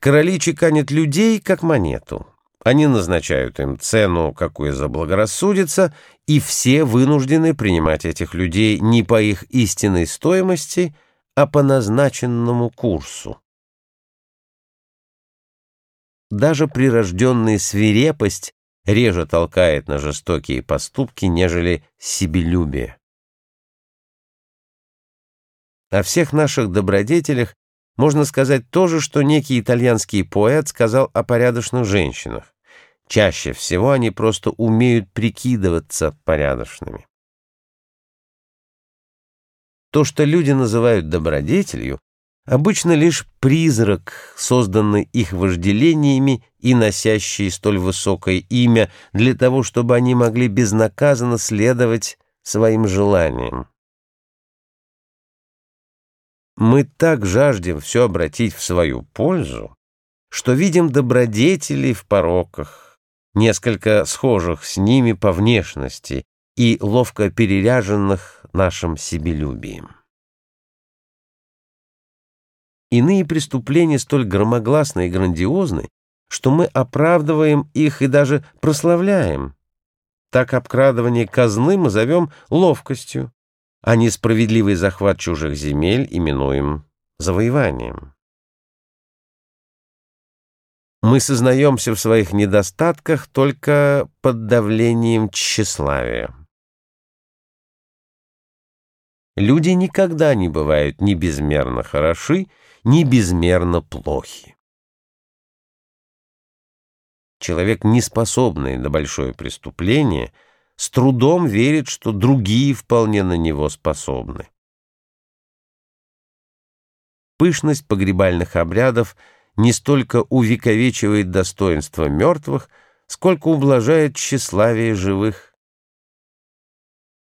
Короли чеканят людей, как монету. Они назначают им цену, какую заблагорассудится, и все вынуждены принимать этих людей не по их истинной стоимости, а по назначенному курсу. Даже прирожденная свирепость реже толкает на жестокие поступки, нежели себелюбие. О всех наших добродетелях можно сказать то же, что некий итальянский поэт сказал о порядочных женщинах. Чаще всего они просто умеют прикидываться порядочными. То, что люди называют добродетелью, обычно лишь призрак, созданный их вожделениями и носящий столь высокое имя для того, чтобы они могли безнаказанно следовать своим желаниям. Мы так жаждем все обратить в свою пользу, что видим добродетелей в пороках, несколько схожих с ними по внешности и ловко переряженных нашим себелюбием. Иные преступления столь громогласны и грандиозны, что мы оправдываем их и даже прославляем. Так обкрадывание казны мы зовем ловкостью, а несправедливый захват чужих земель именуем завоеванием. Мы сознаемся в своих недостатках только под давлением тщеславия. Люди никогда не бывают ни безмерно хороши, ни безмерно плохи. Человек, не способный на большое преступление, с трудом верит, что другие вполне на него способны. Пышность погребальных обрядов не столько увековечивает достоинство мертвых, сколько ублажает тщеславие живых.